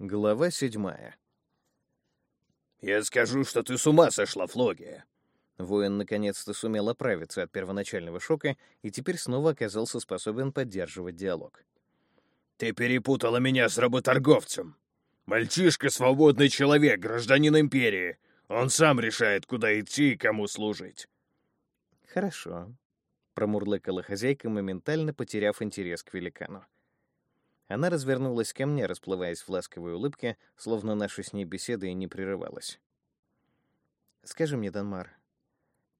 Глава седьмая. «Я скажу, что ты с ума сошла, Флогия!» Воин наконец-то сумел оправиться от первоначального шока и теперь снова оказался способен поддерживать диалог. «Ты перепутала меня с работорговцем. Мальчишка — свободный человек, гражданин империи. Он сам решает, куда идти и кому служить». «Хорошо», — промурлыкала хозяйка, моментально потеряв интерес к великану. Она развернулась ко мне, расплываясь в ласковой улыбке, словно наша с ней беседа и не прерывалась. «Скажи мне, Данмар,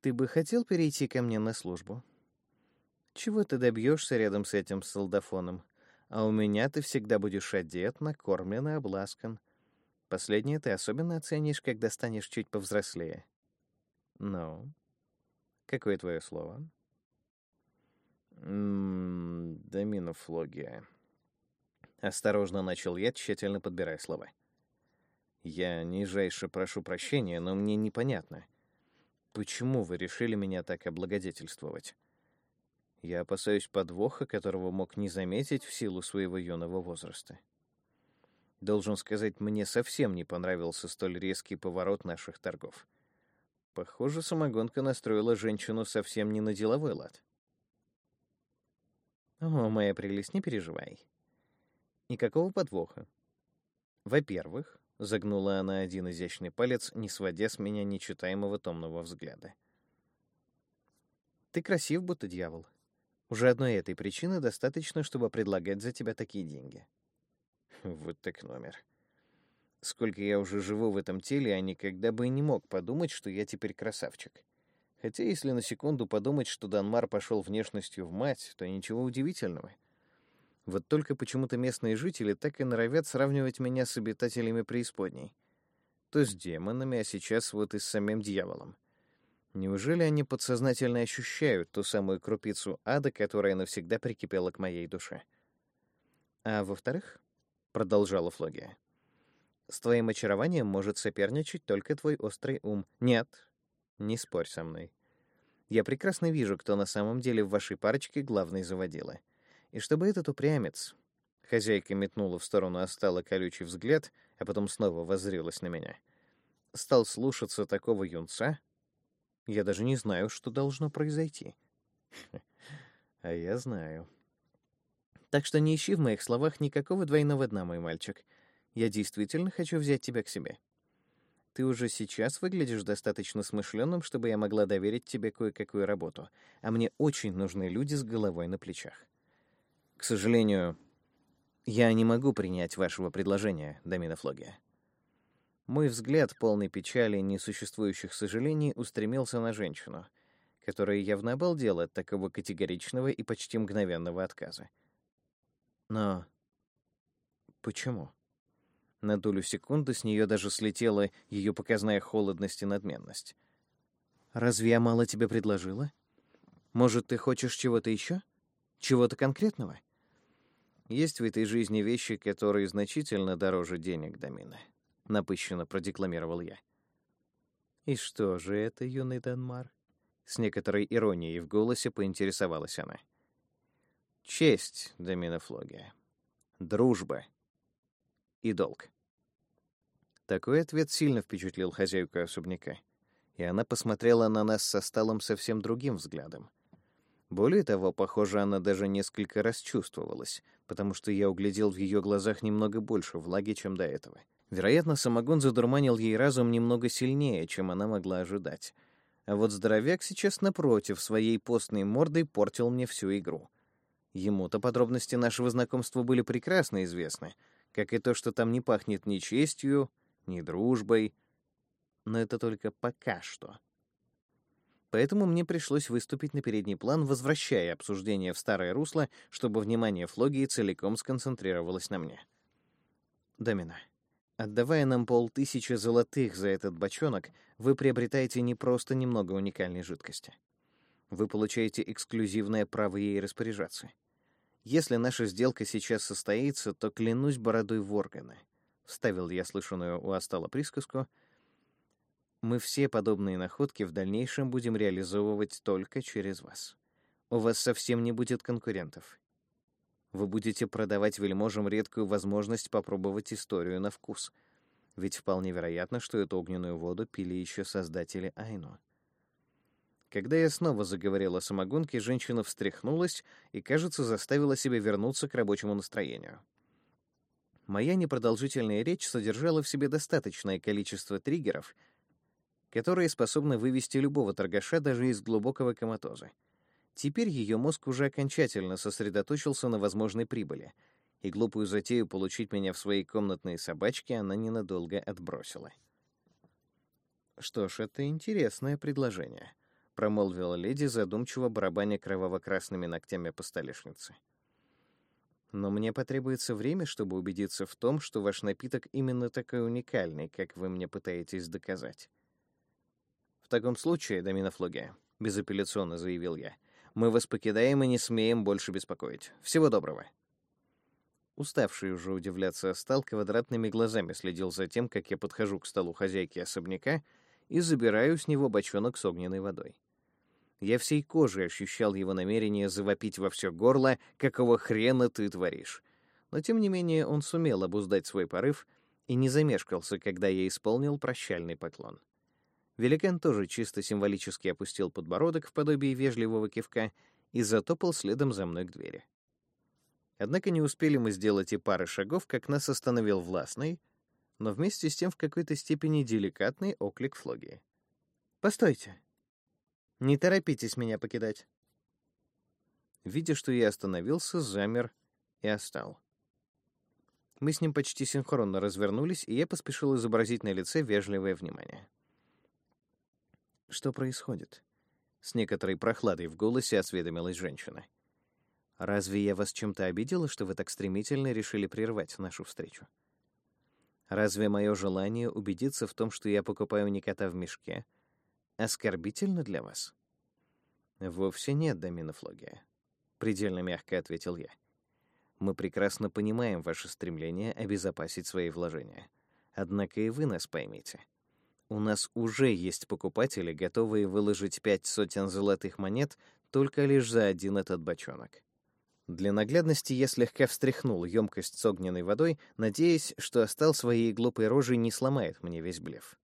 ты бы хотел перейти ко мне на службу? Чего ты добьешься рядом с этим солдафоном? А у меня ты всегда будешь одет, накормлен и обласкан. Последнее ты особенно оценишь, когда станешь чуть повзрослее. Ну, какое твое слово?» «М-м, доминофлогия», Осторожно начал я, тщательно подбирая слова. Я нижайше прошу прощения, но мне непонятно. Почему вы решили меня так облагодетельствовать? Я опасаюсь подвоха, которого мог не заметить в силу своего юного возраста. Должен сказать, мне совсем не понравился столь резкий поворот наших торгов. Похоже, самогонка настроила женщину совсем не на деловой лад. О, моя прелесть, не переживай. Никакого подвоха. Во-первых, загнула она один изящный палец, не сводя с меня нечитаемого томного взгляда. Ты красив, будто дьявол. Уже одной этой причины достаточно, чтобы предлагать за тебя такие деньги. Вот так номер. Сколько я уже живу в этом теле, а никогда бы и не мог подумать, что я теперь красавчик. Хотя если на секунду подумать, что Данмар пошел внешностью в мать, то ничего удивительного. Вот только почему-то местные жители так и норовят сравнивать меня с обитателями преисподней. То с демонами, а сейчас вот и с самим дьяволом. Неужели они подсознательно ощущают ту самую крупицу ада, которая навсегда прикипела к моей душе? А во-вторых, продолжала Флогия, с твоим очарованием может соперничать только твой острый ум. Нет, не спорь со мной. Я прекрасно вижу, кто на самом деле в вашей парочке главный заводила. И чтобы этот упрямец... Хозяйка метнула в сторону остала колючий взгляд, а потом снова воззрелась на меня. Стал слушаться такого юнца? Я даже не знаю, что должно произойти. А я знаю. Так что не ищи в моих словах никакого двойного дна, мой мальчик. Я действительно хочу взять тебя к себе. Ты уже сейчас выглядишь достаточно смышленым, чтобы я могла доверить тебе кое-какую работу, а мне очень нужны люди с головой на плечах. К сожалению, я не могу принять вашего предложения, Дамина Флогия. Мой взгляд, полный печали и несуществующих сожалений, устремился на женщину, которая явно обалдела от такого категоричного и почти мгновенного отказа. Но почему? На долю секунды с нее даже слетела ее показная холодность и надменность. «Разве я мало тебе предложила? Может, ты хочешь чего-то еще? Чего-то конкретного?» Есть в этой жизни вещи, которые значительно дороже денег, Дамина, напыщенно продекламировал я. И что же это, юный Данмар? С некоторой иронией в голосе поинтересовалась она. Честь, Дамина Флогия. Дружба и долг. Такой ответ сильно впечатлил хозяйку особняка, и она посмотрела на нас со столом совсем другим взглядом. Более того, похоже, она даже несколько расчувствовалась, потому что я углядел в ее глазах немного больше влаги, чем до этого. Вероятно, самогон задурманил ей разум немного сильнее, чем она могла ожидать. А вот здоровяк сейчас, напротив, своей постной мордой портил мне всю игру. Ему-то подробности нашего знакомства были прекрасно известны, как и то, что там не пахнет ни честью, ни дружбой. Но это только пока что поэтому мне пришлось выступить на передний план, возвращая обсуждение в старое русло, чтобы внимание Флогии целиком сконцентрировалось на мне. Домина, отдавая нам полтысячи золотых за этот бочонок, вы приобретаете не просто немного уникальной жидкости. Вы получаете эксклюзивное право ей распоряжаться. Если наша сделка сейчас состоится, то клянусь бородой Воргана. Вставил я слышанную у Астала присказку — мы все подобные находки в дальнейшем будем реализовывать только через вас. У вас совсем не будет конкурентов. Вы будете продавать вельможам редкую возможность попробовать историю на вкус. Ведь вполне вероятно, что эту огненную воду пили еще создатели Айну. Когда я снова заговорил о самогонке, женщина встряхнулась и, кажется, заставила себя вернуться к рабочему настроению. Моя непродолжительная речь содержала в себе достаточное количество триггеров, которые способны вывести любого торгаша даже из глубокого коматоза. Теперь ее мозг уже окончательно сосредоточился на возможной прибыли, и глупую затею получить меня в своей комнатной собачке она ненадолго отбросила. «Что ж, это интересное предложение», — промолвила леди, задумчиво барабаня кроваво-красными ногтями по столешнице. «Но мне потребуется время, чтобы убедиться в том, что ваш напиток именно такой уникальный, как вы мне пытаетесь доказать». «В таком случае, Домина Флогия», — безапелляционно заявил я, мы вас покидаем и не смеем больше беспокоить. Всего доброго». Уставший уже удивляться Астал квадратными глазами следил за тем, как я подхожу к столу хозяйки особняка и забираю с него бочонок с огненной водой. Я всей кожей ощущал его намерение завопить во все горло, какого хрена ты творишь. Но тем не менее он сумел обуздать свой порыв и не замешкался, когда я исполнил прощальный поклон. Великан тоже чисто символически опустил подбородок в подобии вежливого кивка и затопал следом за мной к двери. Однако не успели мы сделать и пары шагов, как нас остановил властный, но вместе с тем в какой-то степени деликатный оклик Флогии. «Постойте! Не торопитесь меня покидать!» Видя, что я остановился, замер и остал. Мы с ним почти синхронно развернулись, и я поспешил изобразить на лице вежливое внимание. Что происходит? С некоторой прохладой в голосе осведомилась женщина. Разве я вас чем-то обидела, что вы так стремительно решили прервать нашу встречу? Разве мое желание убедиться в том, что я покупаю не кота в мешке, оскорбительно для вас? Вовсе нет, Доминофлогия. Предельно мягко ответил я. Мы прекрасно понимаем ваше стремление обезопасить свои вложения. Однако и вы нас поймите. У нас уже есть покупатели, готовые выложить пять сотен золотых монет только лишь за один этот бочонок. Для наглядности я слегка встряхнул емкость с огненной водой, надеясь, что остал своей глупой рожей не сломает мне весь блеф.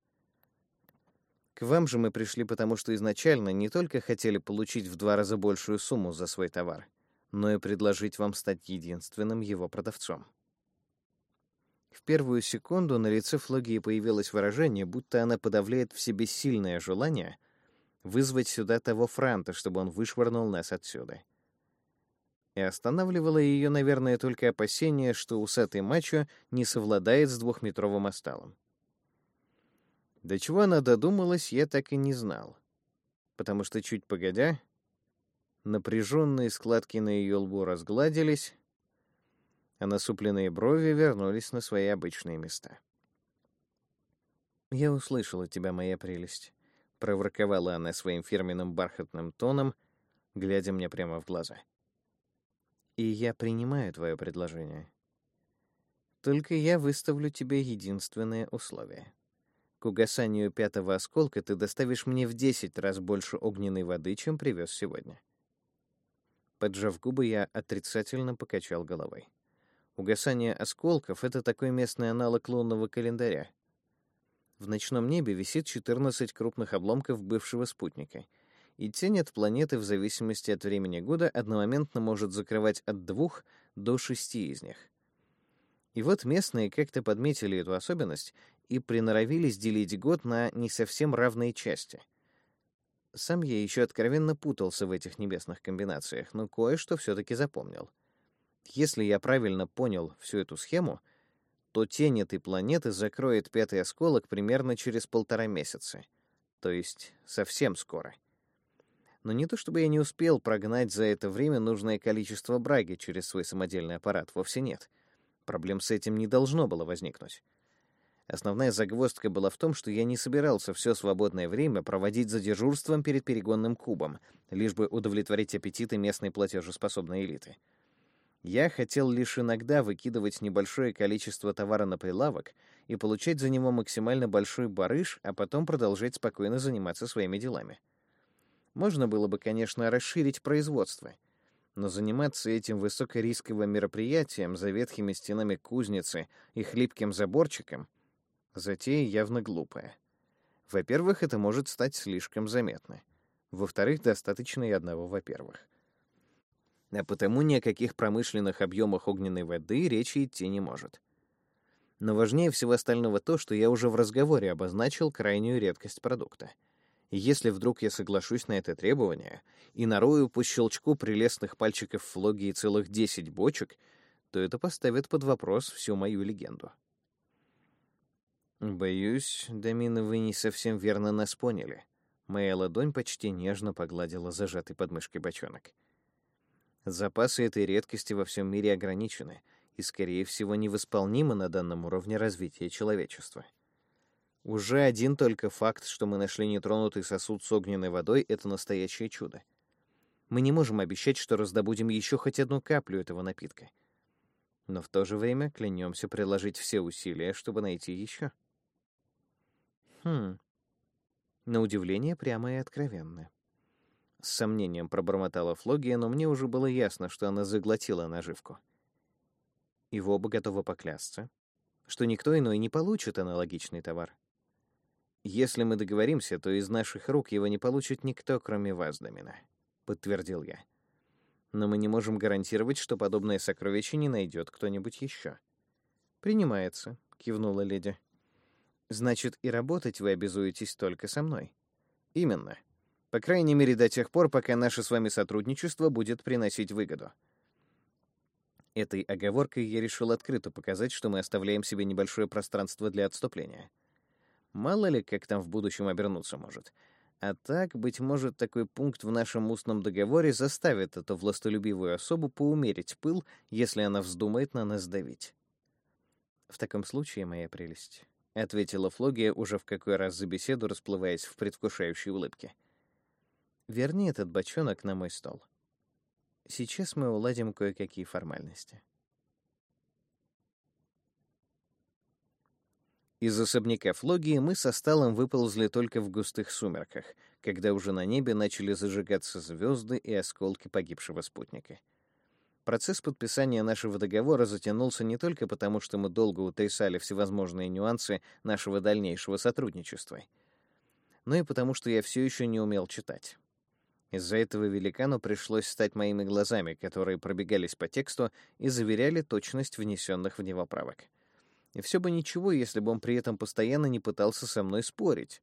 К вам же мы пришли потому, что изначально не только хотели получить в два раза большую сумму за свой товар, но и предложить вам стать единственным его продавцом. В первую секунду на лице Флогии появилось выражение, будто она подавляет в себе сильное желание вызвать сюда того франта, чтобы он вышвырнул нас отсюда. И останавливало ее, наверное, только опасение, что усатый мачо не совладает с двухметровым осталом. До чего она додумалась, я так и не знал. Потому что чуть погодя, напряженные складки на ее лбу разгладились, а насупленные брови вернулись на свои обычные места. «Я услышала тебя, моя прелесть», — проворковала она своим фирменным бархатным тоном, глядя мне прямо в глаза. «И я принимаю твое предложение. Только я выставлю тебе единственное условие. К угасанию пятого осколка ты доставишь мне в десять раз больше огненной воды, чем привез сегодня». Поджав губы, я отрицательно покачал головой. Угасание осколков — это такой местный аналог лунного календаря. В ночном небе висит 14 крупных обломков бывшего спутника, и тень от планеты в зависимости от времени года одномоментно может закрывать от двух до шести из них. И вот местные как-то подметили эту особенность и приноровились делить год на не совсем равные части. Сам я еще откровенно путался в этих небесных комбинациях, но кое-что все-таки запомнил — если я правильно понял всю эту схему, то тень этой планеты закроет пятый осколок примерно через полтора месяца. То есть совсем скоро. Но не то чтобы я не успел прогнать за это время нужное количество браги через свой самодельный аппарат, вовсе нет. Проблем с этим не должно было возникнуть. Основная загвоздка была в том, что я не собирался все свободное время проводить за дежурством перед перегонным кубом, лишь бы удовлетворить аппетиты местной платежеспособной элиты. Я хотел лишь иногда выкидывать небольшое количество товара на прилавок и получать за него максимально большой барыш, а потом продолжать спокойно заниматься своими делами. Можно было бы, конечно, расширить производство, но заниматься этим высокорисковым мероприятием за ветхими стенами кузницы и хлипким заборчиком — затея явно глупая. Во-первых, это может стать слишком заметно. Во-вторых, достаточно и одного «во-первых». А потому ни о каких промышленных объемах огненной воды речи идти не может. Но важнее всего остального то, что я уже в разговоре обозначил крайнюю редкость продукта — если вдруг я соглашусь на это требование и нарою по щелчку прелестных пальчиков флогии целых десять бочек, то это поставит под вопрос всю мою легенду. Боюсь, Дамина, вы не совсем верно нас поняли. Моя ладонь почти нежно погладила зажатый под мышкой бочонок. Запасы этой редкости во всем мире ограничены и, скорее всего, невосполнимы на данном уровне развития человечества. Уже один только факт, что мы нашли нетронутый сосуд с огненной водой, это настоящее чудо. Мы не можем обещать, что раздобудем еще хоть одну каплю этого напитка. Но в то же время клянемся приложить все усилия, чтобы найти еще. Хм. На удивление прямо и откровенно. С сомнением пробормотала Флогия, но мне уже было ясно, что она заглотила наживку. И в оба готовы поклясться, что никто иной не получит аналогичный товар. Если мы договоримся, то из наших рук его не получит никто, кроме вас, Домина, подтвердил я. Но мы не можем гарантировать, что подобное сокровище не найдет кто-нибудь еще. Принимается, кивнула леди. Значит, и работать вы обязуетесь только со мной. Именно. По крайней мере, до тех пор, пока наше с вами сотрудничество будет приносить выгоду. Этой оговоркой я решил открыто показать, что мы оставляем себе небольшое пространство для отступления. Мало ли, как там в будущем обернуться может. А так, быть может, такой пункт в нашем устном договоре заставит эту властолюбивую особу поумерить пыл, если она вздумает на нас давить. В таком случае, моя прелесть, — ответила Флогия уже в какой раз за беседу, расплываясь в предвкушающей улыбке. «Верни этот бочонок на мой стол. Сейчас мы уладим кое-какие формальности». Из особняка Флогии мы со Сталом выползли только в густых сумерках, когда уже на небе начали зажигаться звезды и осколки погибшего спутника. Процесс подписания нашего договора затянулся не только потому, что мы долго утрясали всевозможные нюансы нашего дальнейшего сотрудничества, но и потому, что я все еще не умел читать. Из-за этого великану пришлось стать моими глазами, которые пробегались по тексту и заверяли точность внесенных в него правок. И все бы ничего, если бы он при этом постоянно не пытался со мной спорить.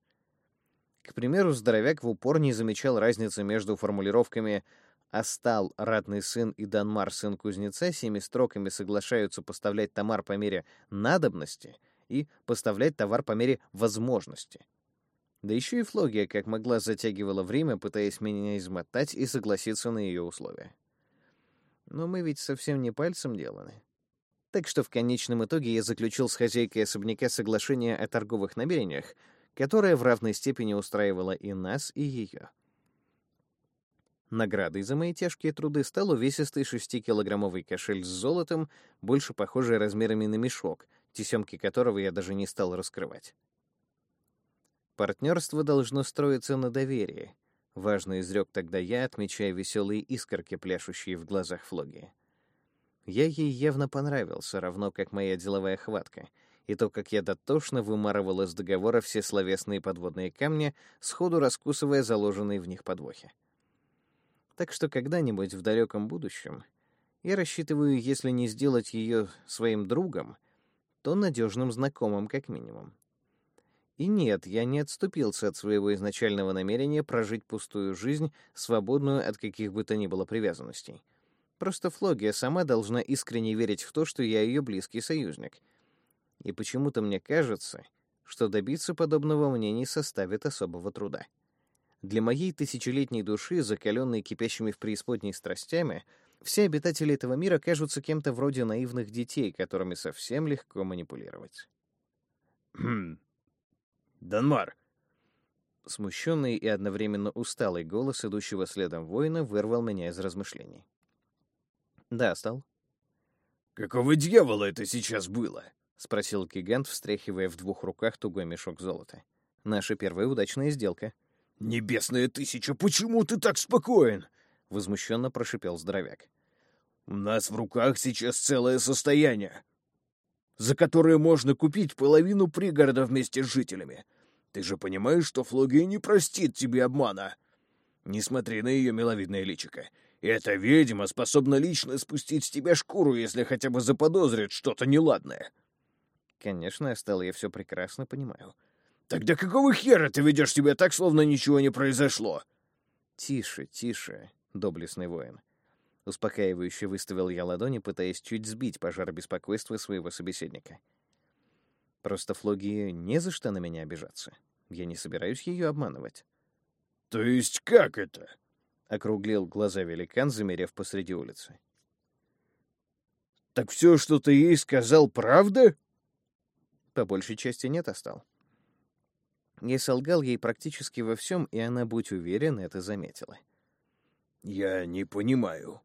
К примеру, здоровяк в упор не замечал разницы между формулировками «Астал, ратный сын и Данмар, сын кузнеца, семи строками соглашаются поставлять товар по мере надобности и поставлять товар по мере возможности». Да еще и Флогия, как могла, затягивала время, пытаясь меня измотать и согласиться на ее условия. Но мы ведь совсем не пальцем деланы. Так что в конечном итоге я заключил с хозяйкой особняка соглашение о торговых намерениях, которое в равной степени устраивало и нас, и ее. Наградой за мои тяжкие труды стал увесистый шестикилограммовый кошель с золотом, больше похожий размерами на мешок, тесемки которого я даже не стал раскрывать. Партнерство должно строиться на доверии, важно изрек тогда я, отмечая веселые искорки, пляшущие в глазах Флоги. Я ей явно понравился, равно как моя деловая хватка, и то, как я дотошно вымарывал из договора все словесные подводные камни, сходу раскусывая заложенные в них подвохи. Так что когда-нибудь в далеком будущем я рассчитываю, если не сделать ее своим другом, то надежным знакомым как минимум. И нет, я не отступился от своего изначального намерения прожить пустую жизнь, свободную от каких бы то ни было привязанностей — Просто Флогия сама должна искренне верить в то, что я ее близкий союзник. И почему-то мне кажется, что добиться подобного мне не составит особого труда. Для моей тысячелетней души, закаленной кипящими в преисподней страстями, все обитатели этого мира кажутся кем-то вроде наивных детей, которыми совсем легко манипулировать. «Хм... Данмар!» Смущенный и одновременно усталый голос идущего следом воина вырвал меня из размышлений. Да, стал. Какого дьявола это сейчас было? спросил гигант, встряхивая в двух руках тугой мешок золота. Наша первая удачная сделка. Небесная тысяча, почему ты так спокоен? — возмущенно прошипел здоровяк. «У нас в руках сейчас целое состояние, за которое можно купить половину пригорода вместе с жителями. Ты же понимаешь, что Флогия не простит тебе обмана. Не смотри на ее миловидное личико. Эта ведьма способна лично спустить с тебя шкуру, если хотя бы заподозрит что-то неладное». Конечно, Астелла, я все прекрасно понимаю. «Тогда какого хера ты ведешь себя так, словно ничего не произошло?» «Тише, тише, доблестный воин». Успокаивающе выставил я ладони, пытаясь чуть сбить пожар беспокойства своего собеседника. Просто Флогии не за что на меня обижаться. Я не собираюсь ее обманывать. «То есть как это?» — округлил глаза великан, замерев посреди улицы. «Так все, что ты ей сказал, правда?» По большей части нет, остал. Я солгал ей практически во всем, и она, будь уверен, это заметила. «Я не понимаю».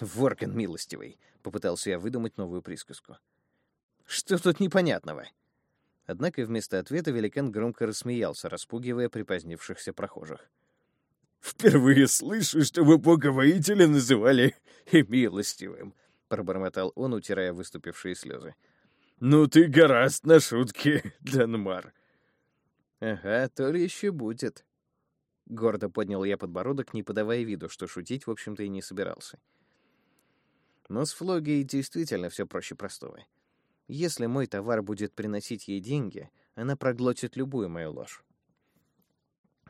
«Воркин милостивый», — попытался я выдумать новую присказку. «Что тут непонятного?» Однако вместо ответа великан громко рассмеялся, распугивая припозднившихся прохожих. «Впервые слышу, чтобы бога-воителя называли и милостивым», — пробормотал он, утирая выступившие слезы. «Ну ты гораст на шутки, Данмар». «Ага, то ли еще будет». Гордо поднял я подбородок, не подавая виду, что шутить, в общем-то, и не собирался. Но с Флогией действительно все проще простого. Если мой товар будет приносить ей деньги, она проглотит любую мою ложь.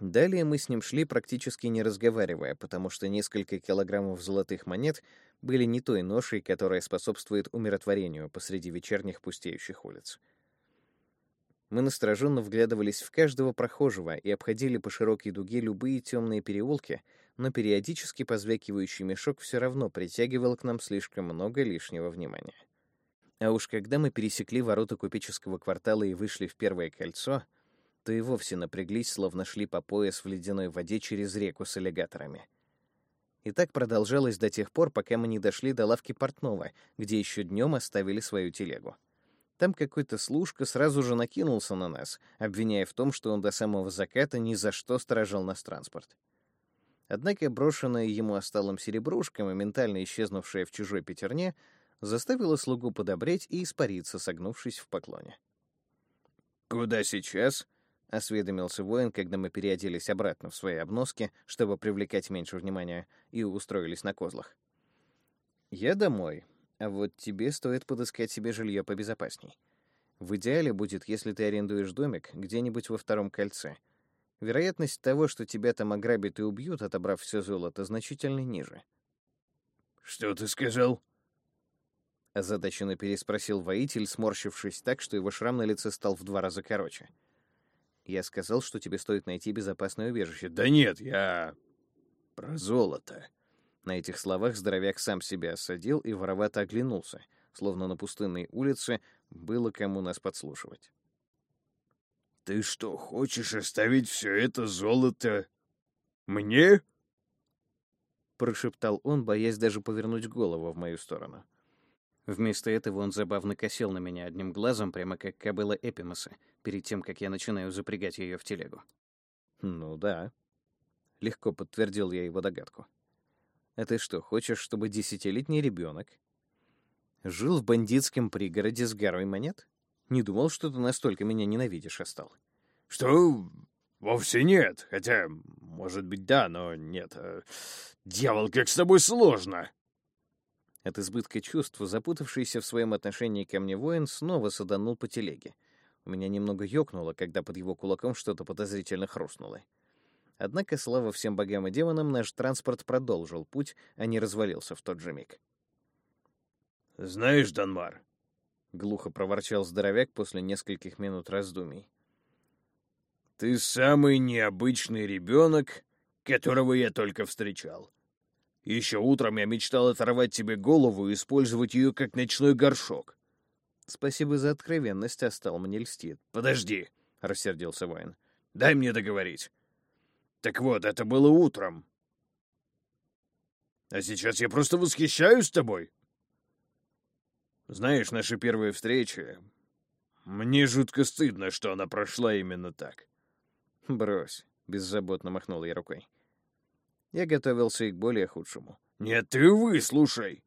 Далее мы с ним шли, практически не разговаривая, потому что несколько килограммов золотых монет были не той ношей, которая способствует умиротворению посреди вечерних пустеющих улиц. Мы настороженно вглядывались в каждого прохожего и обходили по широкой дуге любые темные переулки, но периодически позвякивающий мешок все равно притягивал к нам слишком много лишнего внимания. А уж когда мы пересекли ворота купеческого квартала и вышли в первое кольцо, то и вовсе напряглись, словно шли по пояс в ледяной воде через реку с аллигаторами. И так продолжалось до тех пор, пока мы не дошли до лавки портного, где еще днем оставили свою телегу. Там какой-то служка сразу же накинулся на нас, обвиняя в том, что он до самого заката ни за что сторожил нас транспорт. Однако брошенная ему осталым серебрушка, моментально исчезнувшая в чужой пятерне, заставила слугу подобреть и испариться, согнувшись в поклоне. «Куда сейчас?» — осведомился воин, когда мы переоделись обратно в свои обноски, чтобы привлекать меньше внимания, и устроились на козлах. «Я домой», а вот тебе стоит подыскать себе жилье побезопасней. В идеале будет, если ты арендуешь домик где-нибудь во втором кольце. Вероятность того, что тебя там ограбят и убьют, отобрав все золото, значительно ниже. «Что ты сказал?» Озадаченно переспросил воитель, сморщившись так, что его шрам на лице стал в два раза короче. «Я сказал, что тебе стоит найти безопасное убежище». «Да нет, я... про золото», на этих словах здоровяк сам себя осадил и воровато оглянулся, словно на пустынной улице было кому нас подслушивать. «Ты что, хочешь оставить все это золото мне?» Прошептал он, боясь даже повернуть голову в мою сторону. Вместо этого он забавно косил на меня одним глазом, прямо как кобыла Эпимаса, перед тем, как я начинаю запрягать ее в телегу. «Ну да», — легко подтвердил я его догадку. А ты что, хочешь, чтобы десятилетний ребенок жил в бандитском пригороде с горой монет? Не думал, что ты настолько меня ненавидишь, Астал. Что? Вовсе нет. Хотя, может быть, да, но нет. Э, дьявол, как с тобой сложно. От избытка чувств, запутавшийся в своем отношении ко мне воин, снова саданул по телеге. У меня немного ёкнуло, когда под его кулаком что-то подозрительно хрустнуло. Однако, слава всем богам и демонам, наш транспорт продолжил путь, а не развалился в тот же миг. «Знаешь, Данмар», — глухо проворчал здоровяк после нескольких минут раздумий, «ты самый необычный ребенок, которого я только встречал. Еще утром я мечтал оторвать тебе голову и использовать ее как ночной горшок». «Спасибо за откровенность, а стал мне льстит». «Подожди», — рассердился воин. «Дай мне договорить. Так вот, это было утром. А сейчас я просто восхищаюсь тобой. Знаешь, наша первая встреча... Мне жутко стыдно, что она прошла именно так. Брось, беззаботно махнул я рукой. Я готовился и к более худшему. «Нет, ты выслушай!»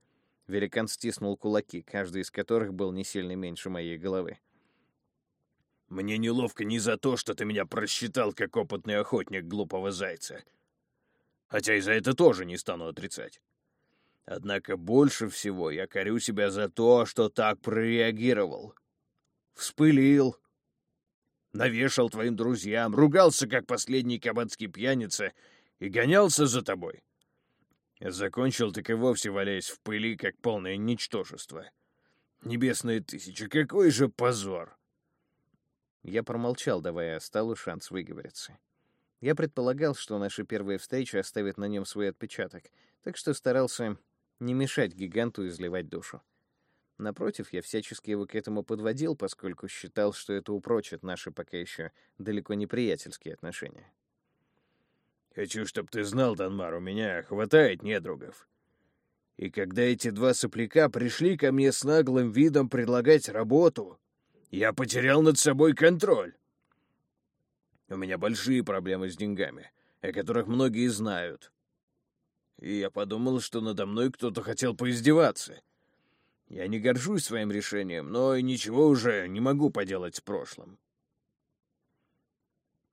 Великан стиснул кулаки, каждый из которых был не сильно меньше моей головы. «Мне неловко не за то, что ты меня просчитал, как опытный охотник глупого зайца. Хотя и за это тоже не стану отрицать. Однако больше всего я корю себя за то, что так прореагировал. Вспылил, навешал твоим друзьям, ругался, как последний кабацкий пьяница, и гонялся за тобой. Закончил так и вовсе валяясь в пыли, как полное ничтожество. Небесная тысяча, какой же позор! Я промолчал, давая Сталу шанс выговориться. Я предполагал, что наша первая встреча оставит на нем свой отпечаток, так что старался не мешать гиганту изливать душу. Напротив, я всячески его к этому подводил, поскольку считал, что это упрочит наши пока еще далеко не приятельские отношения. Хочу, чтобы ты знал, Данмар, у меня хватает недругов. И когда эти два сопляка пришли ко мне с наглым видом предлагать работу, я потерял над собой контроль. У меня большие проблемы с деньгами, о которых многие знают. И я подумал, что надо мной кто-то хотел поиздеваться. Я не горжусь своим решением, но ничего уже не могу поделать с прошлым.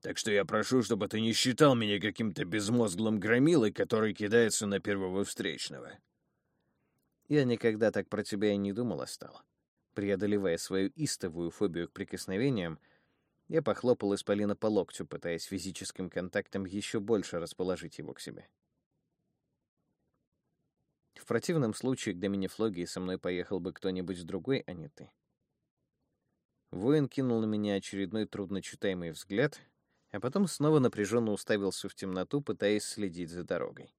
Так что я прошу, чтобы ты не считал меня каким-то безмозглым громилой, который кидается на первого встречного. Я никогда так про тебя и не думал, Астал. Преодолевая свою истовую фобию к прикосновениям, я похлопал Исполина по локтю, пытаясь физическим контактом еще больше расположить его к себе. В противном случае к Доминифлогии со мной поехал бы кто-нибудь другой, а не ты. Воин кинул на меня очередной трудночитаемый взгляд — а потом снова напряженно уставился в темноту, пытаясь следить за дорогой.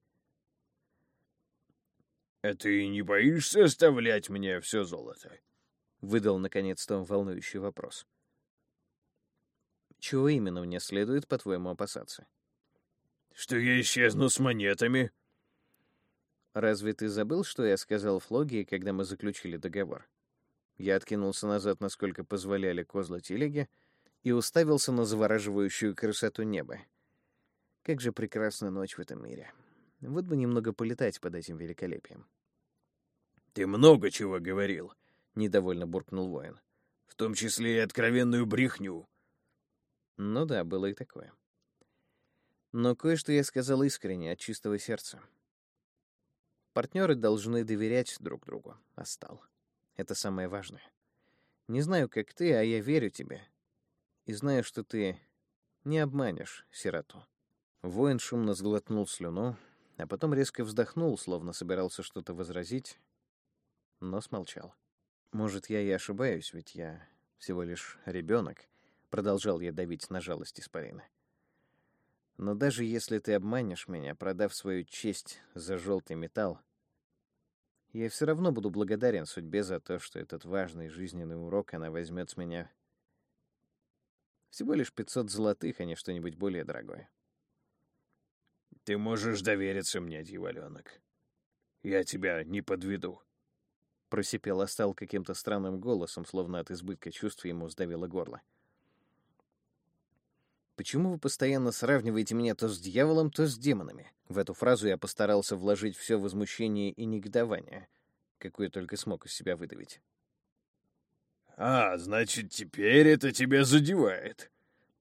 «А ты не боишься оставлять мне все золото?» — выдал наконец-то волнующий вопрос. «Чего именно мне следует, по-твоему, опасаться?» «Что я исчезну с монетами». «Разве ты забыл, что я сказал Флогии, когда мы заключили договор?» Я откинулся назад, насколько позволяли козла телеги, и уставился на завораживающую красоту неба. Как же прекрасна ночь в этом мире. Вот бы немного полетать под этим великолепием. «Ты много чего говорил», — недовольно буркнул воин. «В том числе и откровенную брехню». Ну да, было и такое. Но кое-что я сказал искренне, от чистого сердца. Партнеры должны доверять друг другу, а стал. Это самое важное. Не знаю, как ты, а я верю тебе, и знаю, что ты не обманешь сироту». Воин шумно сглотнул слюну, а потом резко вздохнул, словно собирался что-то возразить, но смолчал. «Может, я и ошибаюсь, ведь я всего лишь ребенок», — продолжал я давить на жалость Испарина. «Но даже если ты обманешь меня, продав свою честь за желтый металл, я все равно буду благодарен судьбе за то, что этот важный жизненный урок она возьмет с меня всего лишь 500 золотых, а не что-нибудь более дорогое. Ты можешь довериться мне, дьяволенок. Я тебя не подведу. Просипел Астал каким-то странным голосом, словно от избытка чувств ему сдавило горло. «Почему вы постоянно сравниваете меня то с дьяволом, то с демонами?» В эту фразу я постарался вложить все возмущение и негодование, какое только смог из себя выдавить. «А, значит, теперь это тебя задевает».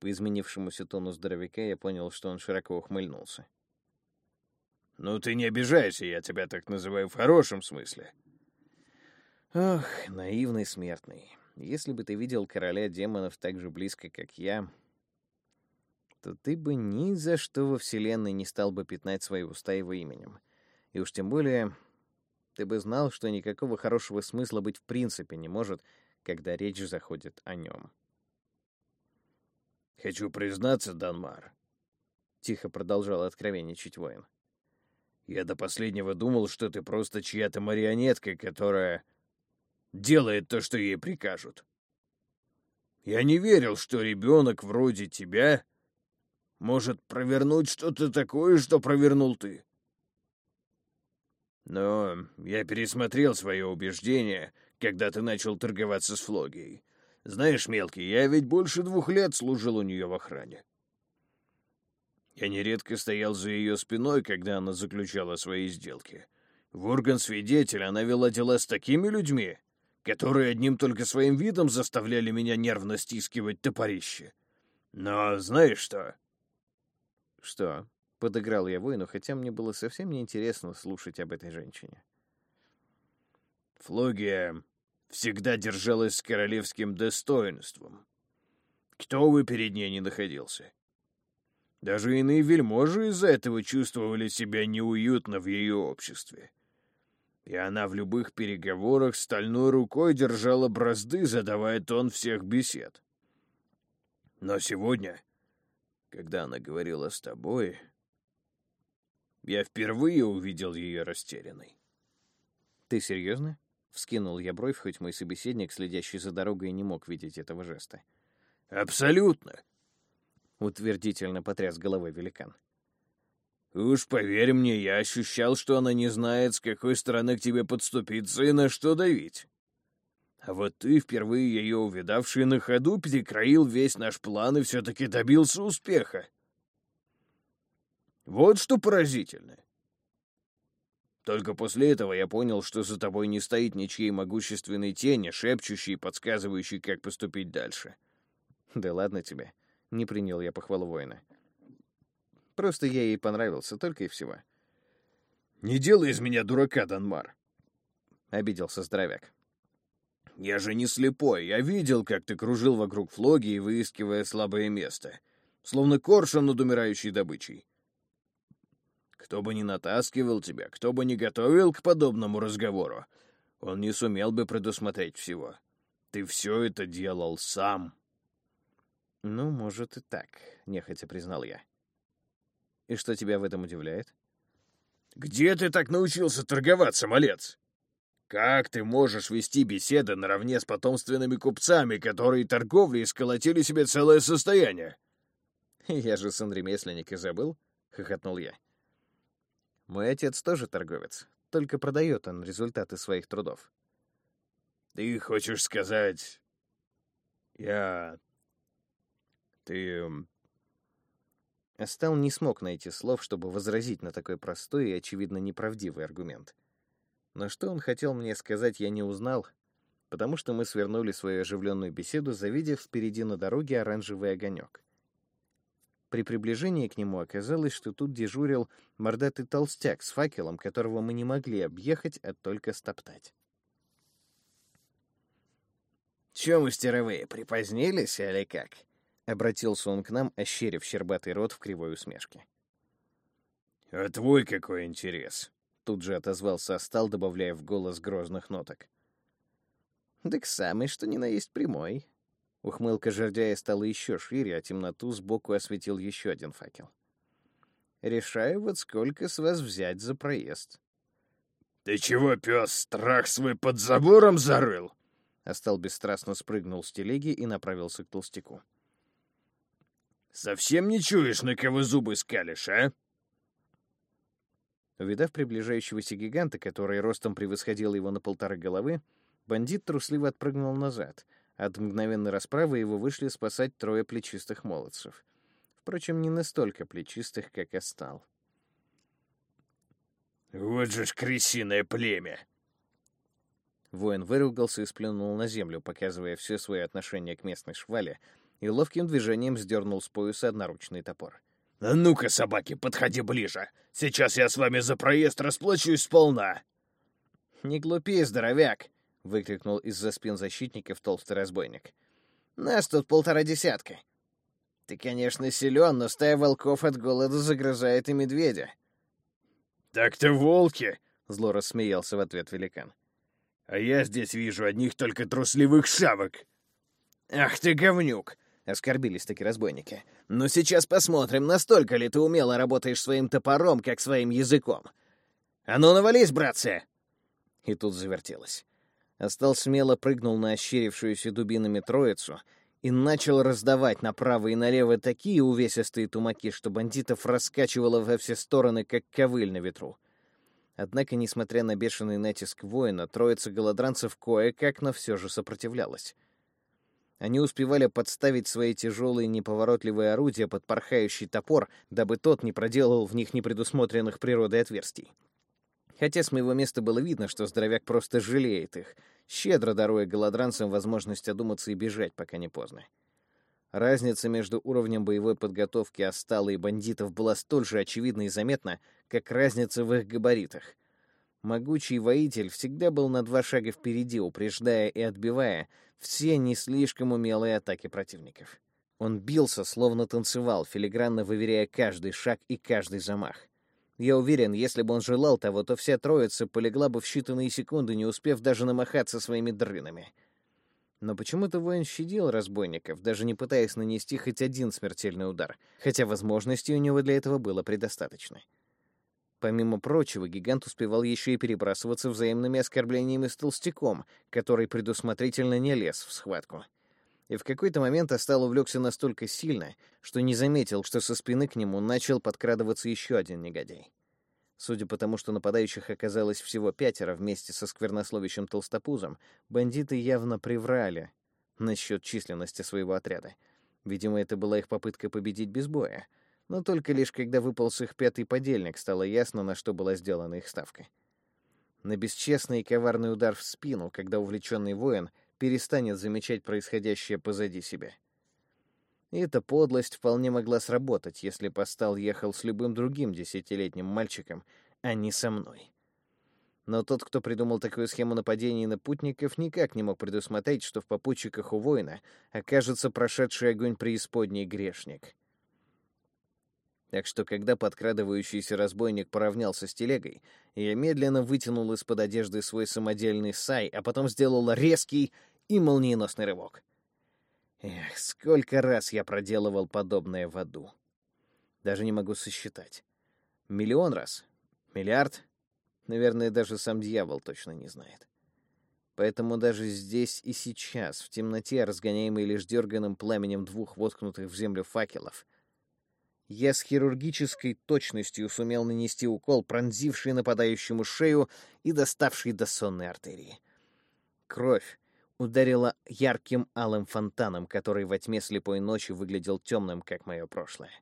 По изменившемуся тону здоровяка я понял, что он широко ухмыльнулся. «Ну ты не обижайся, я тебя так называю в хорошем смысле». Ох, наивный смертный. Если бы ты видел короля демонов так же близко, как я, то ты бы ни за что во вселенной не стал бы пятнать свои уста его именем. И уж тем более ты бы знал, что никакого хорошего смысла быть в принципе не может, когда речь заходит о нем. «Хочу признаться, Данмар», — тихо продолжал откровенничать воин. «Я до последнего думал, что ты просто чья-то марионетка, которая делает то, что ей прикажут. Я не верил, что ребенок вроде тебя может провернуть что-то такое, что провернул ты. Но я пересмотрел свое убеждение — когда ты начал торговаться с Флогией. Знаешь, мелкий, я ведь больше двух лет служил у нее в охране. Я нередко стоял за ее спиной, когда она заключала свои сделки. В орган свидетеля она вела дела с такими людьми, которые одним только своим видом заставляли меня нервно стискивать топорище. Но знаешь что? Что? Подыграл я воину, хотя мне было совсем неинтересно слушать об этой женщине. Флогия всегда держалась с королевским достоинством. Кто бы перед ней не находился. Даже иные вельможи из-за этого чувствовали себя неуютно в ее обществе. И она в любых переговорах стальной рукой держала бразды, задавая тон всех бесед. Но сегодня, когда она говорила с тобой, я впервые увидел ее растерянной. «Ты серьезно?» — вскинул я бровь, хоть мой собеседник, следящий за дорогой, не мог видеть этого жеста. «Абсолютно!» — утвердительно потряс головой великан. «Уж поверь мне, я ощущал, что она не знает, с какой стороны к тебе подступиться и на что давить. А вот ты, впервые ее увидавший на ходу, перекроил весь наш план и все-таки добился успеха. Вот что поразительно. Только после этого я понял, что за тобой не стоит ничьей могущественной тени, шепчущей и подсказывающей, как поступить дальше. Да ладно тебе. Не принял я похвалу воина. Просто я ей понравился, только и всего. «Не делай из меня дурака, Данмар!» — обиделся здоровяк. «Я же не слепой. Я видел, как ты кружил вокруг флоги, выискивая слабое место. Словно коршун над умирающей добычей. Кто бы ни натаскивал тебя, кто бы ни готовил к подобному разговору, он не сумел бы предусмотреть всего. Ты все это делал сам. Ну, может и так, нехотя признал я. И что тебя в этом удивляет? Где ты так научился торговаться, малец? Как ты можешь вести беседы наравне с потомственными купцами, которые торговли и сколотили себе целое состояние? Я же сын ремесленник и забыл, хохотнул я. Мой отец тоже торговец, только продает он результаты своих трудов. Ты хочешь сказать... Я... Ты... Астал не смог найти слов, чтобы возразить на такой простой и, очевидно, неправдивый аргумент. Но что он хотел мне сказать, я не узнал, потому что мы свернули свою оживленную беседу, завидев впереди на дороге оранжевый огонек. При приближении к нему оказалось, что тут дежурил мордатый толстяк с факелом, которого мы не могли объехать, а только стоптать. «Чё, мастеровые, припозднились или как?» — обратился он к нам, ощерив щербатый рот в кривой усмешке. «А твой какой интерес?» — тут же отозвался Астал, добавляя в голос грозных ноток. «Так самый, что ни на есть прямой», Ухмылка жердяя стала еще шире, а темноту сбоку осветил еще один факел. «Решаю, вот сколько с вас взять за проезд». «Ты чего, пес, страх свой под забором зарыл?» Остал бесстрастно спрыгнул с телеги и направился к толстяку. «Совсем не чуешь, на кого зубы скалишь, а?» Увидав приближающегося гиганта, который ростом превосходил его на полторы головы, бандит трусливо отпрыгнул назад, от мгновенной расправы его вышли спасать трое плечистых молодцев. Впрочем, не настолько плечистых, как Остал. «Вот же ж крысиное племя!» Воин выругался и сплюнул на землю, показывая все свои отношения к местной швале, и ловким движением сдернул с пояса одноручный топор. «А ну-ка, собаки, подходи ближе! Сейчас я с вами за проезд расплачусь сполна!» «Не глупи, здоровяк!» выкрикнул из-за спин защитников толстый разбойник. Нас тут полтора десятка. Ты, конечно, силен, но стая волков от голода загрызает и медведя. Так-то волки, зло рассмеялся в ответ великан. А я здесь вижу одних только трусливых шавок. Ах ты говнюк, оскорбились таки разбойники. Ну сейчас посмотрим, настолько ли ты умело работаешь своим топором, как своим языком. А ну навались, братцы! И тут завертелось. Астал смело прыгнул на ощерившуюся дубинами троицу и начал раздавать направо и налево такие увесистые тумаки, что бандитов раскачивало во все стороны, как ковыль на ветру. Однако, несмотря на бешеный натиск воина, троица голодранцев кое-как, но все же сопротивлялась. Они успевали подставить свои тяжелые неповоротливые орудия под порхающий топор, дабы тот не проделал в них непредусмотренных природой отверстий. Хотя с моего места было видно, что здоровяк просто жалеет их, щедро даруя голодранцам возможность одуматься и бежать, пока не поздно. Разница между уровнем боевой подготовки Астала и бандитов была столь же очевидна и заметна, как разница в их габаритах. Могучий воитель всегда был на два шага впереди, упреждая и отбивая все не слишком умелые атаки противников. Он бился, словно танцевал, филигранно выверяя каждый шаг и каждый замах. Я уверен, если бы он желал того, то вся троица полегла бы в считанные секунды, не успев даже намахаться своими дрынами. Но почему-то воин щадил разбойников, даже не пытаясь нанести хоть один смертельный удар, хотя возможностей у него для этого было предостаточно. Помимо прочего, гигант успевал еще и перебрасываться взаимными оскорблениями с толстяком, который предусмотрительно не лез в схватку. И в какой-то момент Астал увлекся настолько сильно, что не заметил, что со спины к нему начал подкрадываться еще один негодяй. Судя по тому, что нападающих оказалось всего пятеро вместе со сквернословящим толстопузом, бандиты явно приврали насчет численности своего отряда. Видимо, это была их попытка победить без боя. Но только лишь когда выпал с их пятый подельник, стало ясно, на что была сделана их ставка. На бесчестный и коварный удар в спину, когда увлеченный воин перестанет замечать происходящее позади себя. И эта подлость вполне могла сработать, если Постал ехал с любым другим десятилетним мальчиком, а не со мной. Но тот, кто придумал такую схему нападений на путников, никак не мог предусмотреть, что в попутчиках у воина окажется прошедший огонь преисподней грешник. Так что, когда подкрадывающийся разбойник поравнялся с телегой, я медленно вытянул из-под одежды свой самодельный сай, а потом сделал резкий и молниеносный рывок. Эх, сколько раз я проделывал подобное в аду. Даже не могу сосчитать. Миллион раз? Миллиард? Наверное, даже сам дьявол точно не знает. Поэтому даже здесь и сейчас, в темноте, разгоняемой лишь дерганым пламенем двух воткнутых в землю факелов, я с хирургической точностью сумел нанести укол, пронзивший нападающему шею и доставший до сонной артерии. Кровь ударила ярким алым фонтаном, который во тьме слепой ночи выглядел темным, как мое прошлое.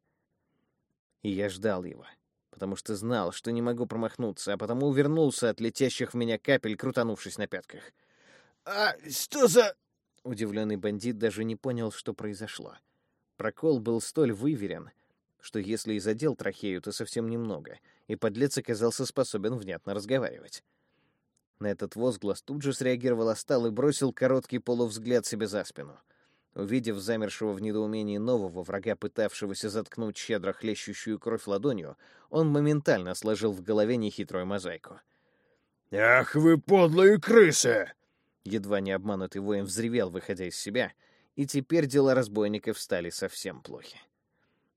И я ждал его, потому что знал, что не могу промахнуться, а потому увернулся от летящих в меня капель, крутанувшись на пятках. «А что за...» Удивленный бандит даже не понял, что произошло. Прокол был столь выверен — что если и задел трахею, то совсем немного, и подлец оказался способен внятно разговаривать. На этот возглас тут же среагировал Астал и бросил короткий полувзгляд себе за спину. Увидев замершего в недоумении нового врага, пытавшегося заткнуть щедро хлещущую кровь ладонью, он моментально сложил в голове нехитрую мозаику. «Ах вы подлые крысы!» Едва не обманутый воин взревел, выходя из себя, и теперь дела разбойников стали совсем плохи.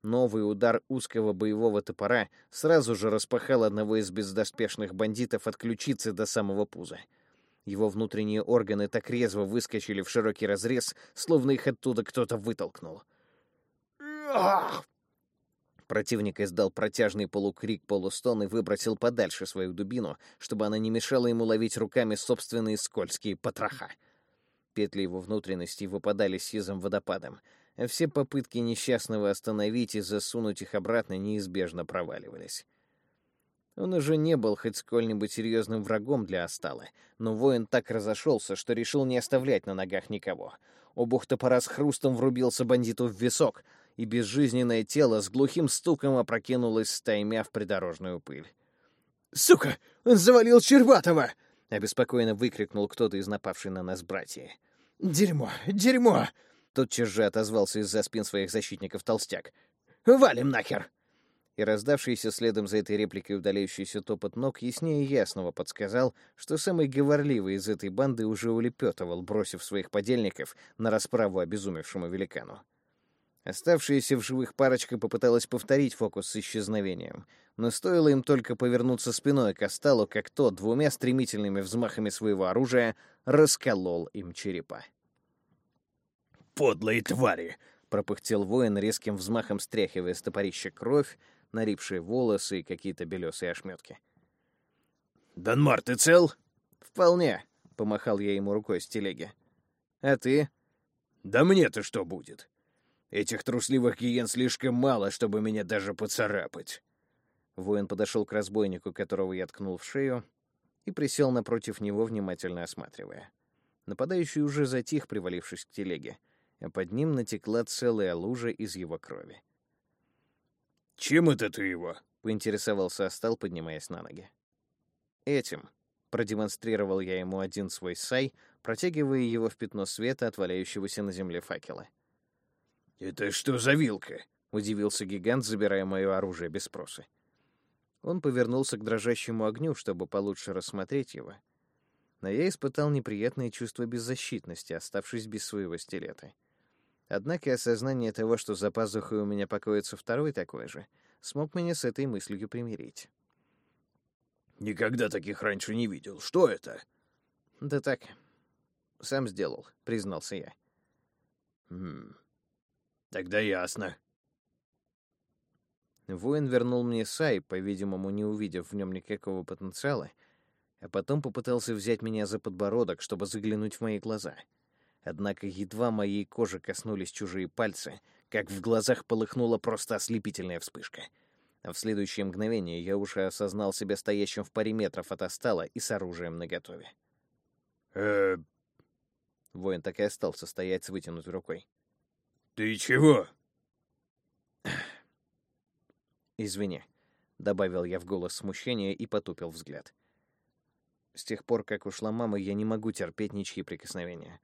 Новый удар узкого боевого топора сразу же распахал одного из бездоспешных бандитов от ключицы до самого пуза. Его внутренние органы так резво выскочили в широкий разрез, словно их оттуда кто-то вытолкнул. Противник издал протяжный полукрик-полустон и выбросил подальше свою дубину, чтобы она не мешала ему ловить руками собственные скользкие потроха. Петли его внутренностей выпадали сизым водопадом — а все попытки несчастного остановить и засунуть их обратно неизбежно проваливались. Он уже не был хоть сколь-нибудь серьезным врагом для Астала, но воин так разошелся, что решил не оставлять на ногах никого. Обух топора с хрустом врубился бандиту в висок, и безжизненное тело с глухим стуком опрокинулось, стаймя в придорожную пыль. «Сука! Он завалил Черватова!» — обеспокоенно выкрикнул кто-то из напавшей на нас братья. «Дерьмо! Дерьмо!» Тотчас же отозвался из-за спин своих защитников толстяк. «Валим нахер!» И раздавшийся следом за этой репликой удаляющийся топот ног яснее ясного подсказал, что самый говорливый из этой банды уже улепетывал, бросив своих подельников на расправу обезумевшему великану. Оставшаяся в живых парочка попыталась повторить фокус с исчезновением, но стоило им только повернуться спиной к Асталу, как тот двумя стремительными взмахами своего оружия расколол им черепа подлые твари!» — пропыхтел воин, резким взмахом стряхивая с топорища кровь, нарипшие волосы и какие-то белесые ошметки. «Данмар, ты цел?» «Вполне», — помахал я ему рукой с телеги. «А ты?» Да мне-то что будет? Этих трусливых гиен слишком мало, чтобы меня даже поцарапать. Воин подошел к разбойнику, которого я ткнул в шею, и присел напротив него, внимательно осматривая. Нападающий уже затих, привалившись к телеге, а под ним натекла целая лужа из его крови. «Чем это ты его?» — поинтересовался Астал, поднимаясь на ноги. «Этим», — продемонстрировал я ему один свой сай, протягивая его в пятно света от валяющегося на земле факела. «Это что за вилка?» — удивился гигант, забирая мое оружие без спроса. Он повернулся к дрожащему огню, чтобы получше рассмотреть его. Но я испытал неприятное чувство беззащитности, оставшись без своего стилета. Однако осознание того, что за пазухой у меня покоится второй такой же, смог меня с этой мыслью примирить. «Никогда таких раньше не видел. Что это?» «Да так, сам сделал», — признался я. «Хм, тогда ясно». Воин вернул мне Сай, по-видимому, не увидев в нем никакого потенциала, а потом попытался взять меня за подбородок, чтобы заглянуть в мои глаза — Однако едва моей кожи коснулись чужие пальцы, как в глазах полыхнула просто ослепительная вспышка. А в следующее мгновение я уже осознал себя стоящим в паре метров от Астала и с оружием наготове. э Воин так и остался стоять с вытянутой рукой. «Ты чего?» «Извини», — добавил я в голос смущения и потупил взгляд. С тех пор, как ушла мама, я не могу терпеть ничьи прикосновения.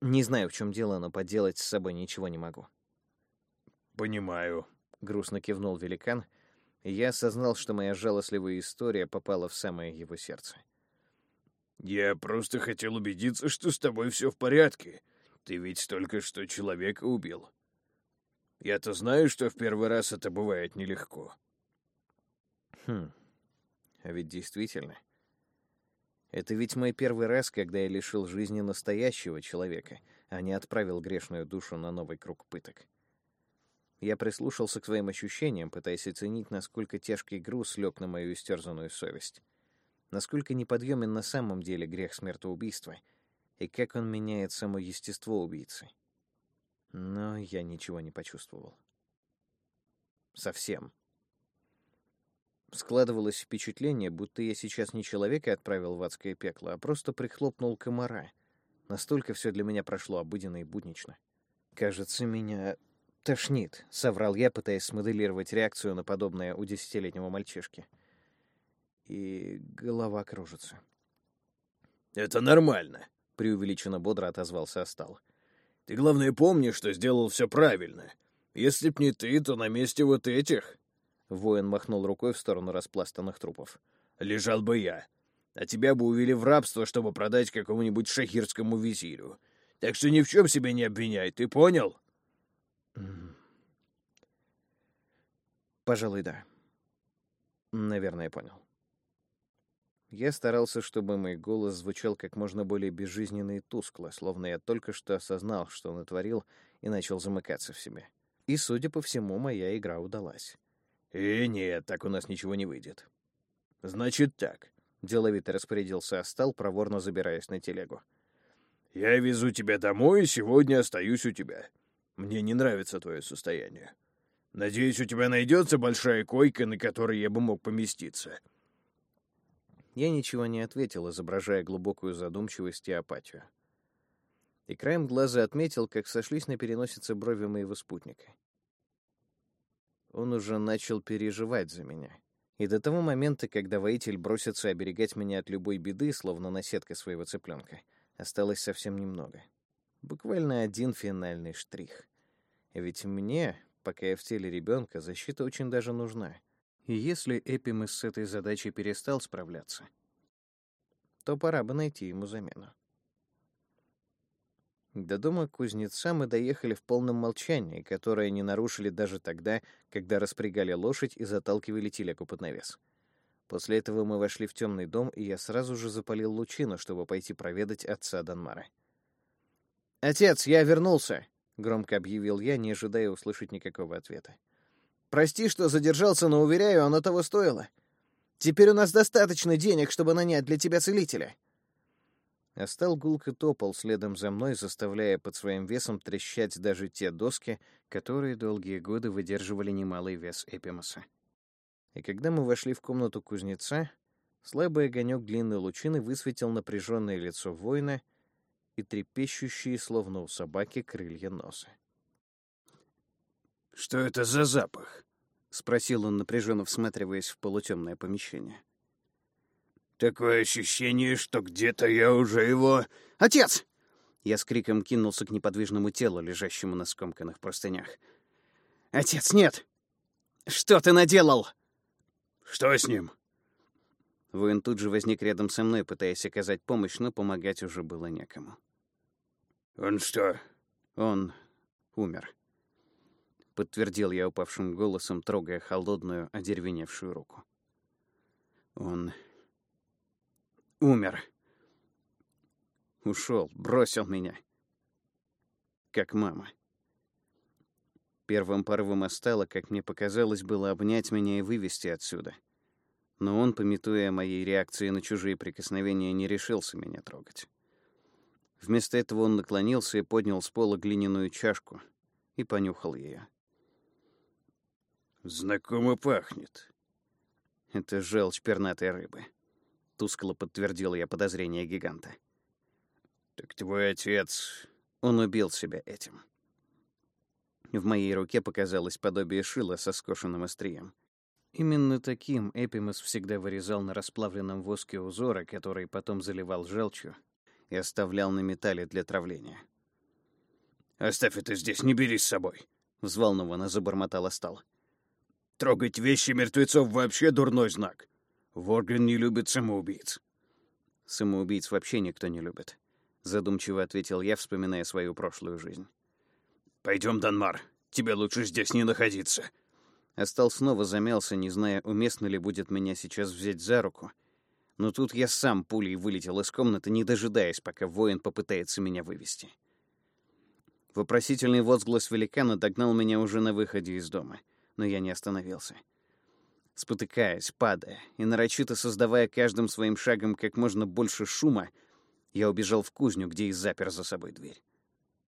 Не знаю, в чем дело, но поделать с собой ничего не могу. «Понимаю», — грустно кивнул великан, и я осознал, что моя жалостливая история попала в самое его сердце. «Я просто хотел убедиться, что с тобой все в порядке. Ты ведь только что человека убил. Я-то знаю, что в первый раз это бывает нелегко». Хм, а ведь действительно. Это ведь мой первый раз, когда я лишил жизни настоящего человека, а не отправил грешную душу на новый круг пыток. Я прислушался к своим ощущениям, пытаясь оценить, насколько тяжкий груз лег на мою истерзанную совесть. Насколько неподъемен на самом деле грех смертоубийства, и как он меняет само естество убийцы. Но я ничего не почувствовал. Совсем. Складывалось впечатление, будто я сейчас не человека отправил в адское пекло, а просто прихлопнул комара. Настолько все для меня прошло обыденно и буднично. «Кажется, меня тошнит», — соврал я, пытаясь смоделировать реакцию на подобное у десятилетнего мальчишки. И голова кружится. «Это нормально», — преувеличенно бодро отозвался Астал. «Ты, главное, помни, что сделал все правильно. Если б не ты, то на месте вот этих Воин махнул рукой в сторону распластанных трупов. «Лежал бы я. А тебя бы увели в рабство, чтобы продать какому-нибудь шахирскому визирю. Так что ни в чем себя не обвиняй, ты понял?» «Пожалуй, да. Наверное, понял». Я старался, чтобы мой голос звучал как можно более безжизненно и тускло, словно я только что осознал, что натворил, и начал замыкаться в себе. И, судя по всему, моя игра удалась. «И нет, так у нас ничего не выйдет». «Значит так», — деловито распорядился Астал, проворно забираясь на телегу. «Я везу тебя домой и сегодня остаюсь у тебя. Мне не нравится твое состояние. Надеюсь, у тебя найдется большая койка, на которой я бы мог поместиться». Я ничего не ответил, изображая глубокую задумчивость и апатию. И краем глаза отметил, как сошлись на переносице брови моего спутника. Он уже начал переживать за меня. И до того момента, когда воитель бросится оберегать меня от любой беды, словно наседка своего цыпленка, осталось совсем немного. Буквально один финальный штрих. Ведь мне, пока я в теле ребенка, защита очень даже нужна. И если Эпимес с этой задачей перестал справляться, то пора бы найти ему замену. До дома кузнеца мы доехали в полном молчании, которое не нарушили даже тогда, когда распрягали лошадь и заталкивали телегу под навес. После этого мы вошли в темный дом, и я сразу же запалил лучину, чтобы пойти проведать отца Данмара. «Отец, я вернулся!» — громко объявил я, не ожидая услышать никакого ответа. «Прости, что задержался, но, уверяю, оно того стоило. Теперь у нас достаточно денег, чтобы нанять для тебя целителя». Астал гулко топал следом за мной, заставляя под своим весом трещать даже те доски, которые долгие годы выдерживали немалый вес Эпимоса. И когда мы вошли в комнату кузнеца, слабый огонек длинной лучины высветил напряженное лицо воина и трепещущие, словно у собаки, крылья носа. «Что это за запах?» — спросил он, напряженно всматриваясь в полутемное помещение. Такое ощущение, что где-то я уже его... «Отец!» Я с криком кинулся к неподвижному телу, лежащему на скомканных простынях. «Отец, нет! Что ты наделал?» «Что с ним?» Воин тут же возник рядом со мной, пытаясь оказать помощь, но помогать уже было некому. «Он что?» «Он умер», — подтвердил я упавшим голосом, трогая холодную, одеревеневшую руку. «Он Умер. Ушел, бросил меня. Как мама. Первым порывом остало, как мне показалось, было обнять меня и вывести отсюда. Но он, пометуя моей реакции на чужие прикосновения, не решился меня трогать. Вместо этого он наклонился и поднял с пола глиняную чашку и понюхал ее. «Знакомо пахнет». Это желчь пернатой рыбы. — тускло подтвердил я подозрение гиганта. «Так твой отец...» Он убил себя этим. В моей руке показалось подобие шила со скошенным острием. Именно таким Эпимус всегда вырезал на расплавленном воске узоры, которые потом заливал желчью и оставлял на металле для травления. «Оставь это здесь, не бери с собой!» — взволнованно забормотал Астал. «Трогать вещи мертвецов вообще дурной знак. Ворган не любит самоубийц. Самоубийц вообще никто не любит, задумчиво ответил я, вспоминая свою прошлую жизнь. Пойдем, Данмар. Тебе лучше здесь не находиться. Астал снова замялся, не зная, уместно ли будет меня сейчас взять за руку. Но тут я сам пулей вылетел из комнаты, не дожидаясь, пока воин попытается меня вывести. Вопросительный возглас великана догнал меня уже на выходе из дома, но я не остановился. Спотыкаясь, падая и нарочито создавая каждым своим шагом как можно больше шума, я убежал в кузню, где и запер за собой дверь.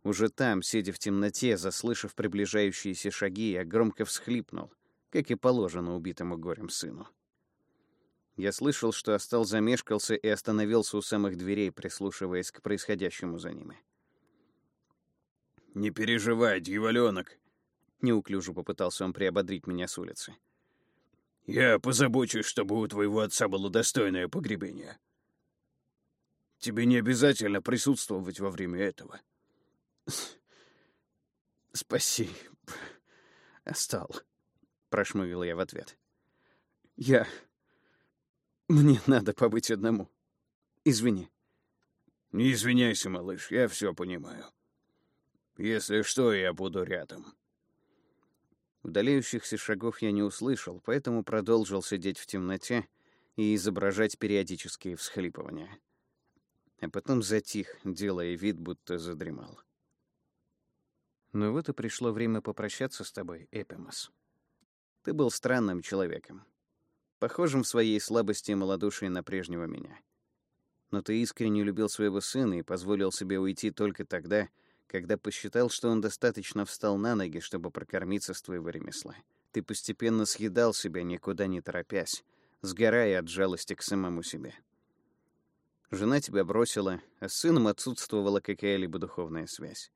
Уже там, сидя в темноте, заслышав приближающиеся шаги, я громко всхлипнул, как и положено убитому горем сыну. Я слышал, что Остал замешкался и остановился у самых дверей, прислушиваясь к происходящему за ними. «Не переживай, дьяволёнок!» Неуклюже попытался он приободрить меня с улицы. Я позабочусь, чтобы у твоего отца было достойное погребение. Тебе не обязательно присутствовать во время этого. Спаси. Остал. Прошмыгал я в ответ. Я... Мне надо побыть одному. Извини. Не извиняйся, малыш, я все понимаю. Если что, я буду рядом. Удаляющихся шагов я не услышал, поэтому продолжил сидеть в темноте и изображать периодические всхлипывания. А потом затих, делая вид, будто задремал. Но вот и пришло время попрощаться с тобой, Эпимас. Ты был странным человеком, похожим в своей слабости и малодушии на прежнего меня. Но ты искренне любил своего сына и позволил себе уйти только тогда, когда посчитал, что он достаточно встал на ноги, чтобы прокормиться с твоего ремесла. Ты постепенно съедал себя, никуда не торопясь, сгорая от жалости к самому себе. Жена тебя бросила, а с сыном отсутствовала какая-либо духовная связь.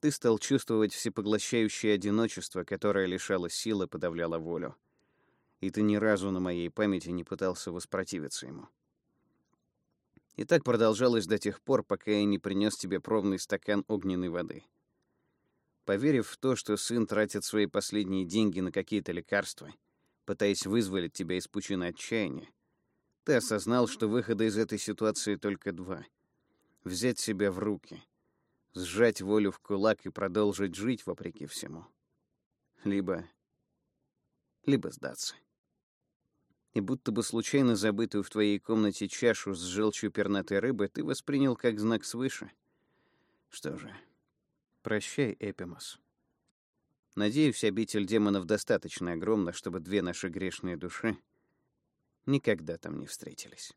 Ты стал чувствовать всепоглощающее одиночество, которое лишало силы, подавляло волю. И ты ни разу на моей памяти не пытался воспротивиться ему. И так продолжалось до тех пор, пока я не принес тебе пробный стакан огненной воды. Поверив в то, что сын тратит свои последние деньги на какие-то лекарства, пытаясь вызволить тебя из пучины отчаяния, ты осознал, что выхода из этой ситуации только два — взять себя в руки, сжать волю в кулак и продолжить жить вопреки всему. Либо... либо сдаться и будто бы случайно забытую в твоей комнате чашу с желчью пернатой рыбы ты воспринял как знак свыше. Что же, прощай, Эпимос. Надеюсь, обитель демонов достаточно огромна, чтобы две наши грешные души никогда там не встретились.